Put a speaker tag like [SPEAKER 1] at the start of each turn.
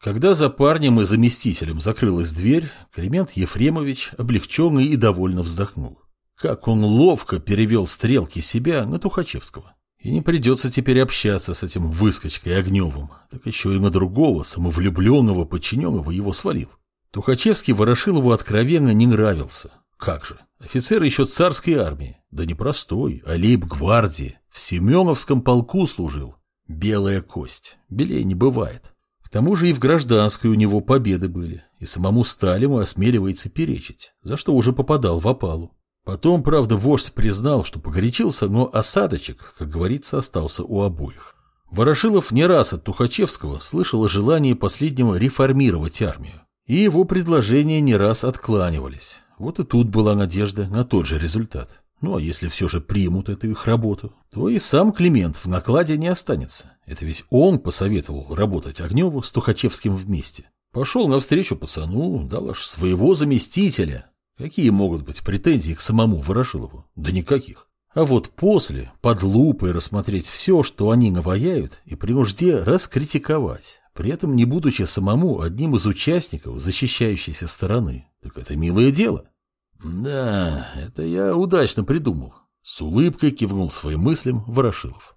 [SPEAKER 1] Когда за парнем и заместителем закрылась дверь, Климент Ефремович облегченный и довольно вздохнул. Как он ловко перевел стрелки себя на Тухачевского. И не придется теперь общаться с этим выскочкой Огневым, так еще и на другого, самовлюбленного подчиненного его свалил. Тухачевский Ворошилову откровенно не нравился. Как же, офицер еще царской армии, да не простой, а лейб-гвардии, в Семеновском полку служил. Белая кость, белее не бывает. К тому же и в гражданской у него победы были, и самому Сталину осмеливается перечить, за что уже попадал в опалу. Потом, правда, вождь признал, что погорячился, но осадочек, как говорится, остался у обоих. Ворошилов не раз от Тухачевского слышал о желании последнего реформировать армию. И его предложения не раз откланивались. Вот и тут была надежда на тот же результат. Ну а если все же примут эту их работу, то и сам Климент в накладе не останется. Это ведь он посоветовал работать Огневу с Тухачевским вместе. Пошел навстречу пацану, дал аж своего заместителя, Какие могут быть претензии к самому Ворошилову? Да никаких. А вот после под лупой рассмотреть все, что они наваяют, и при нужде раскритиковать, при этом не будучи самому одним из участников защищающейся стороны. Так это милое дело. Да, это я удачно придумал. С улыбкой кивнул своим мыслям Ворошилов.